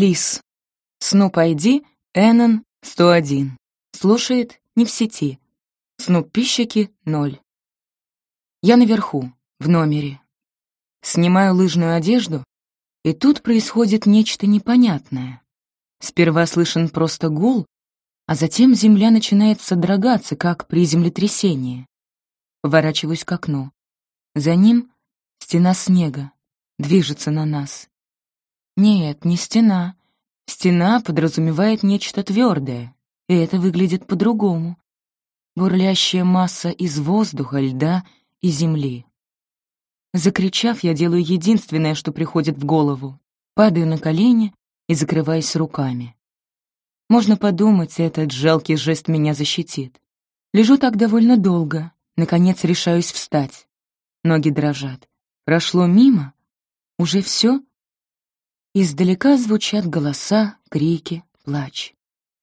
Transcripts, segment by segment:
Лис. Снуп ID Эннон 101. Слушает не в сети. Снуп пищики 0. Я наверху, в номере. Снимаю лыжную одежду, и тут происходит нечто непонятное. Сперва слышен просто гул, а затем земля начинает содрогаться, как при землетрясении. Поворачиваюсь к окну. За ним стена снега, движется на нас. Нет, не стена. Стена подразумевает нечто твердое, и это выглядит по-другому. Бурлящая масса из воздуха, льда и земли. Закричав, я делаю единственное, что приходит в голову. Падаю на колени и закрываюсь руками. Можно подумать, этот жалкий жест меня защитит. Лежу так довольно долго, наконец решаюсь встать. Ноги дрожат. Прошло мимо? Уже все? Издалека звучат голоса, крики, плач.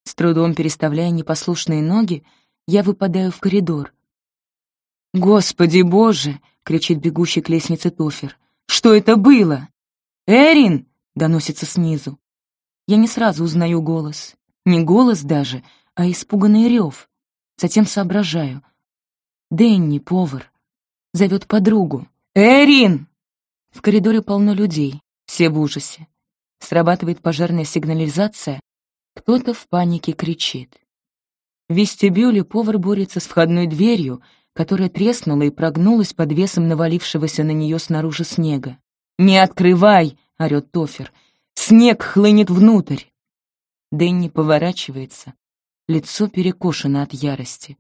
С трудом переставляя непослушные ноги, я выпадаю в коридор. «Господи боже!» — кричит бегущий к лестнице Тофер. «Что это было?» «Эрин!» — доносится снизу. Я не сразу узнаю голос. Не голос даже, а испуганный рев. Затем соображаю. Дэнни, повар, зовет подругу. «Эрин!» В коридоре полно людей, все в ужасе. Срабатывает пожарная сигнализация, кто-то в панике кричит. В вестибюле повар борется с входной дверью, которая треснула и прогнулась под весом навалившегося на нее снаружи снега. «Не открывай!» — орёт Тофер. «Снег хлынет внутрь!» Дэнни поворачивается. Лицо перекошено от ярости.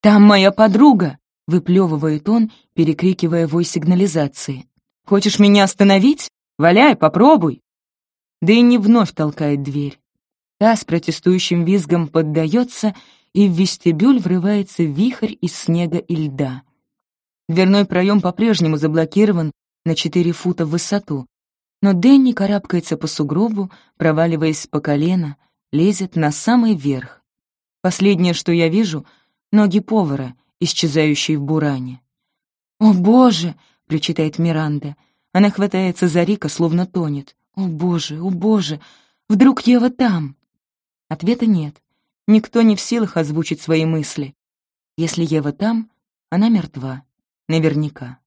«Там моя подруга!» — выплевывает он, перекрикивая вой сигнализации. «Хочешь меня остановить? Валяй, попробуй!» Дэнни вновь толкает дверь. Та с протестующим визгом поддается, и в вестибюль врывается вихрь из снега и льда. Дверной проем по-прежнему заблокирован на 4 фута в высоту, но Дэнни карабкается по сугробу, проваливаясь по колено, лезет на самый верх. Последнее, что я вижу — ноги повара, исчезающие в буране. «О, Боже!» — причитает Миранда. Она хватается за Рика, словно тонет. «О боже, о боже! Вдруг Ева там?» Ответа нет. Никто не в силах озвучить свои мысли. Если Ева там, она мертва. Наверняка.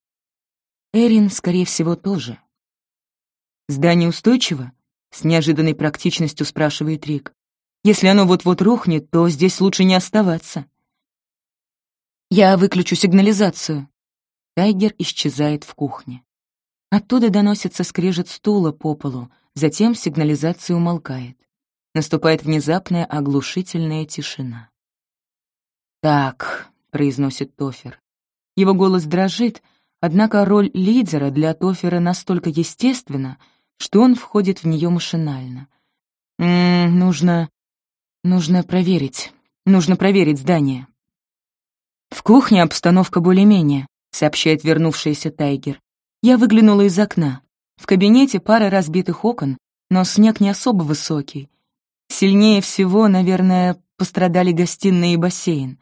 Эрин, скорее всего, тоже. «Здание устойчиво?» — с неожиданной практичностью спрашивает Рик. «Если оно вот-вот рухнет, то здесь лучше не оставаться». «Я выключу сигнализацию». Тайгер исчезает в кухне. Оттуда доносится скрежет стула по полу, затем сигнализация умолкает. Наступает внезапная оглушительная тишина. «Так», — произносит Тофер. Его голос дрожит, однако роль лидера для Тофера настолько естественна, что он входит в нее машинально. «М -м, нужно... нужно проверить. Нужно проверить здание». «В кухне обстановка более-менее», — сообщает вернувшийся Тайгер. Я выглянула из окна. В кабинете пара разбитых окон, но снег не особо высокий. Сильнее всего, наверное, пострадали гостиная и бассейн.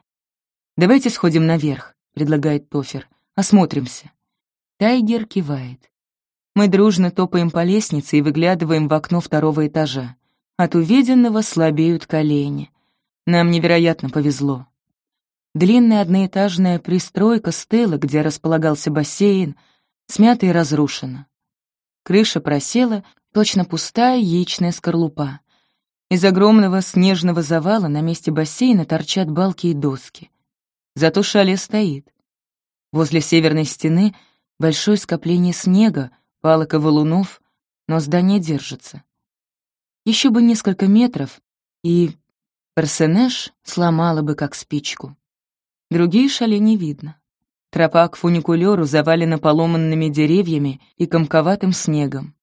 «Давайте сходим наверх», — предлагает Тофер. «Осмотримся». Тайгер кивает. Мы дружно топаем по лестнице и выглядываем в окно второго этажа. От увиденного слабеют колени. Нам невероятно повезло. Длинная одноэтажная пристройка стыла, где располагался бассейн — смята и разрушена. Крыша просела, точно пустая яичная скорлупа. Из огромного снежного завала на месте бассейна торчат балки и доски. Зато шале стоит. Возле северной стены большое скопление снега, палок и валунов, но здание держится. Еще бы несколько метров, и персонаж сломала бы как спичку. Другие шале не видно. Тропа к фуникулеру завалена поломанными деревьями и комковатым снегом.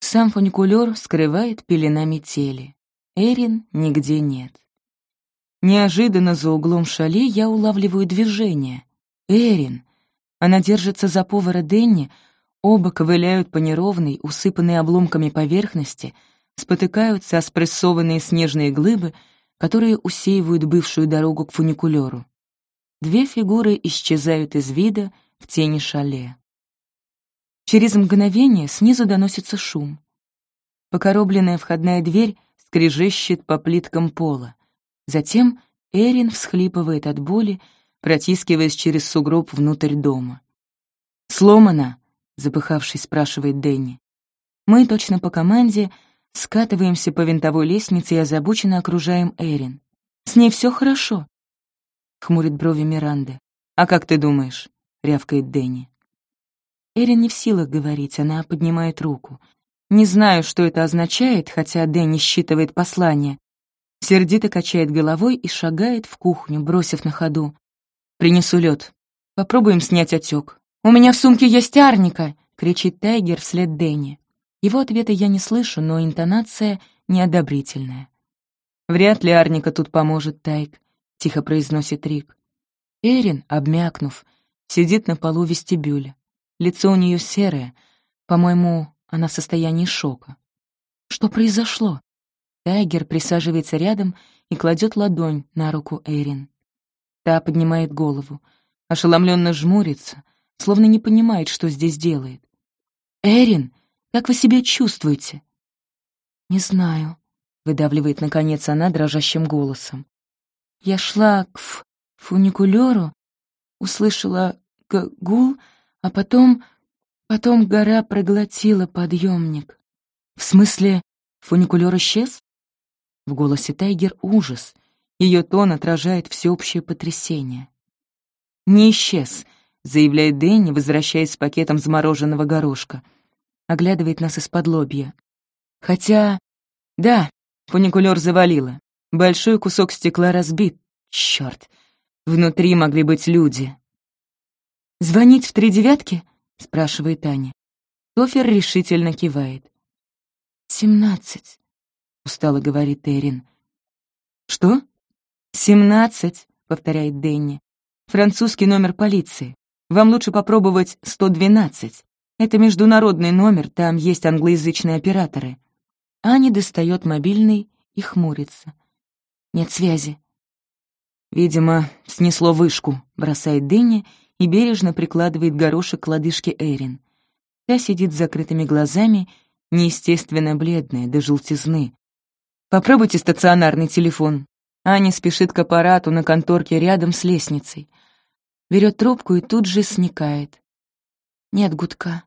Сам фуникулер скрывает пелена метели. Эрин нигде нет. Неожиданно за углом шале я улавливаю движение. Эрин! Она держится за повара Денни, оба ковыляют по неровной, усыпанной обломками поверхности, спотыкаются о спрессованные снежные глыбы, которые усеивают бывшую дорогу к фуникулеру. Две фигуры исчезают из вида в тени шале. Через мгновение снизу доносится шум. Покоробленная входная дверь скрежещет по плиткам пола. Затем Эрин всхлипывает от боли, протискиваясь через сугроб внутрь дома. «Сломана?» — запыхавшись, спрашивает Дэнни. Мы, точно по команде, скатываемся по винтовой лестнице и озабоченно окружаем Эрин. «С ней все хорошо», — хмурит брови Миранды. «А как ты думаешь?» — рявкает Дэнни. Эрин не в силах говорить, она поднимает руку. Не знаю, что это означает, хотя Дэнни считывает послание. Сердито качает головой и шагает в кухню, бросив на ходу. «Принесу лед. Попробуем снять отек. «У меня в сумке есть арника!» — кричит Тайгер вслед Дэнни. Его ответа я не слышу, но интонация неодобрительная. «Вряд ли арника тут поможет, Тайг», — тихо произносит Рик. Эрин, обмякнув, сидит на полу вестибюля. Лицо у нее серое. По-моему, она в состоянии шока. Что произошло? Тайгер присаживается рядом и кладет ладонь на руку Эрин. Та поднимает голову, ошеломленно жмурится, словно не понимает, что здесь делает. «Эрин, как вы себя чувствуете?» «Не знаю», — выдавливает, наконец, она дрожащим голосом. «Я шла к фуникулеру, услышала гул, а потом... потом гора проглотила подъемник. В смысле, фуникулер исчез? В голосе Тайгер ужас. Ее тон отражает всеобщее потрясение. «Не исчез», — заявляет Дэнни, возвращаясь с пакетом замороженного горошка. Оглядывает нас из-под лобья. «Хотя... Да, фуникулер завалило. Большой кусок стекла разбит. Чёрт. Внутри могли быть люди». «Звонить в три девятки?» — спрашивает Аня. Тофер решительно кивает. «Семнадцать», устало говорит Эрин. «Что?» «Семнадцать», — повторяет Дэнни. «Французский номер полиции. Вам лучше попробовать 112. Это международный номер, там есть англоязычные операторы». Аня достает мобильный и хмурится. «Нет связи». «Видимо, снесло вышку», — бросает Дэнни и бережно прикладывает горошек к лодыжке Эрин. Та сидит с закрытыми глазами, неестественно бледная, до желтизны, Попробуйте стационарный телефон. Аня спешит к аппарату на конторке рядом с лестницей. Берет трубку и тут же сникает. Нет гудка.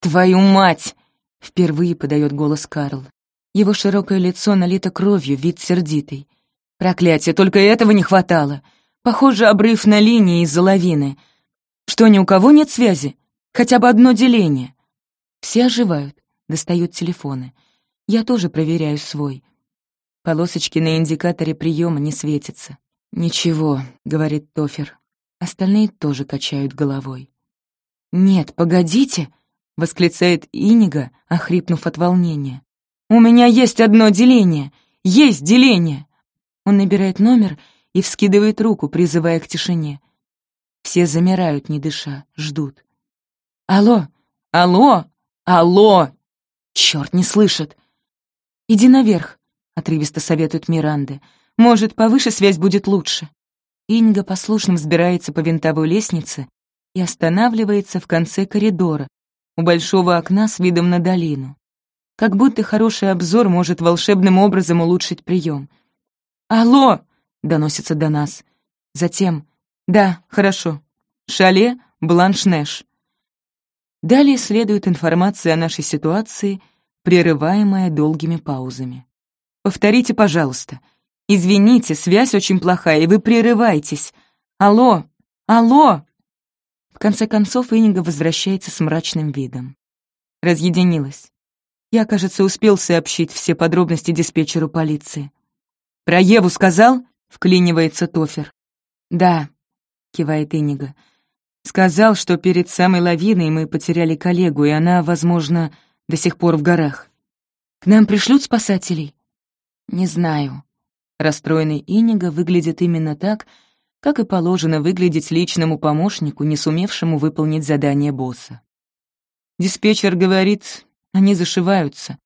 «Твою мать!» — впервые подает голос Карл. Его широкое лицо налито кровью, вид сердитый. Проклятие, только этого не хватало. Похоже, обрыв на линии из-за лавины. Что, ни у кого нет связи? Хотя бы одно деление. Все оживают, достают телефоны. Я тоже проверяю свой. Полосочки на индикаторе приема не светятся. «Ничего», — говорит Тофер. Остальные тоже качают головой. «Нет, погодите!» — восклицает Инига, охрипнув от волнения. «У меня есть одно деление! Есть деление!» Он набирает номер и вскидывает руку, призывая к тишине. Все замирают, не дыша, ждут. «Алло! Алло! Алло!» Черт, не слышит. «Иди наверх», — отрывисто советует Миранде. «Может, повыше связь будет лучше». Инга послушно взбирается по винтовой лестнице и останавливается в конце коридора, у большого окна с видом на долину. Как будто хороший обзор может волшебным образом улучшить прием. «Алло!» — доносится до нас. Затем «Да, хорошо. Шале Бланшнеш». Далее следует информация о нашей ситуации, прерываемая долгими паузами. Повторите, пожалуйста. Извините, связь очень плохая, и вы прерываетесь. Алло! Алло!» В конце концов Инга возвращается с мрачным видом. Разъединилась. Я, кажется, успел сообщить все подробности диспетчеру полиции. «Про Еву сказал?» — вклинивается Тофер. «Да», — кивает Инига. «Сказал, что перед самой лавиной мы потеряли коллегу, и она, возможно, до сих пор в горах. К нам пришлют спасателей?» «Не знаю». Расстроенный Инига выглядит именно так, как и положено выглядеть личному помощнику, не сумевшему выполнить задание босса. Диспетчер говорит, они зашиваются.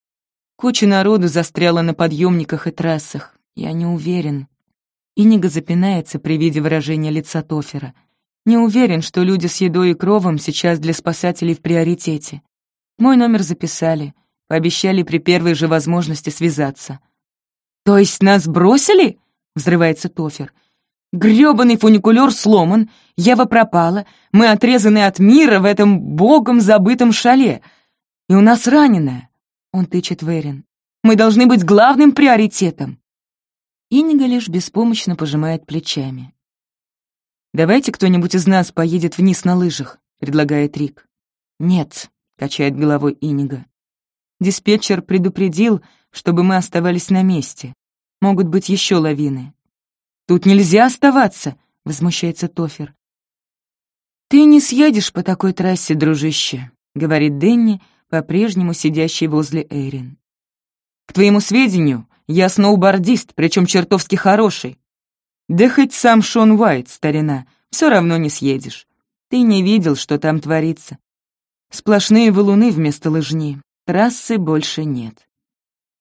Куча народу застряла на подъемниках и трассах. Я не уверен. Инига запинается при виде выражения лица Тофера. Не уверен, что люди с едой и кровом сейчас для спасателей в приоритете. Мой номер записали. Пообещали при первой же возможности связаться. «То есть нас бросили?» — взрывается Тофер. «Грёбаный фуникулер сломан, Ева пропала, мы отрезаны от мира в этом богом забытом шале. И у нас раненая!» — он тычет Верин. «Мы должны быть главным приоритетом!» Инига лишь беспомощно пожимает плечами. «Давайте кто-нибудь из нас поедет вниз на лыжах», — предлагает Рик. «Нет», — качает головой Инига. «Диспетчер предупредил, чтобы мы оставались на месте. Могут быть еще лавины». «Тут нельзя оставаться», — возмущается Тофер. «Ты не съедешь по такой трассе, дружище», — говорит Дэнни, по-прежнему сидящий возле Эйрин. «К твоему сведению, я сноубордист, причем чертовски хороший. Да хоть сам Шон Уайт, старина, все равно не съедешь. Ты не видел, что там творится. Сплошные валуны вместо лыжни. Трассы больше нет.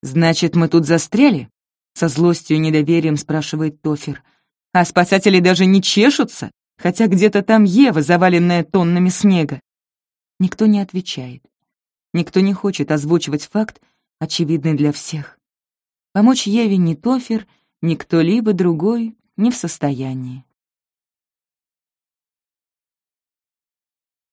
«Значит, мы тут застряли?» Со злостью и недоверием спрашивает Тофер. «А спасатели даже не чешутся, хотя где-то там Ева, заваленная тоннами снега». Никто не отвечает. Никто не хочет озвучивать факт, очевидный для всех. Помочь Еве ни Тофер, ни кто-либо другой не в состоянии.